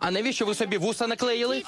А навіщо ви собі вуса наклеїли?